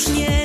już nie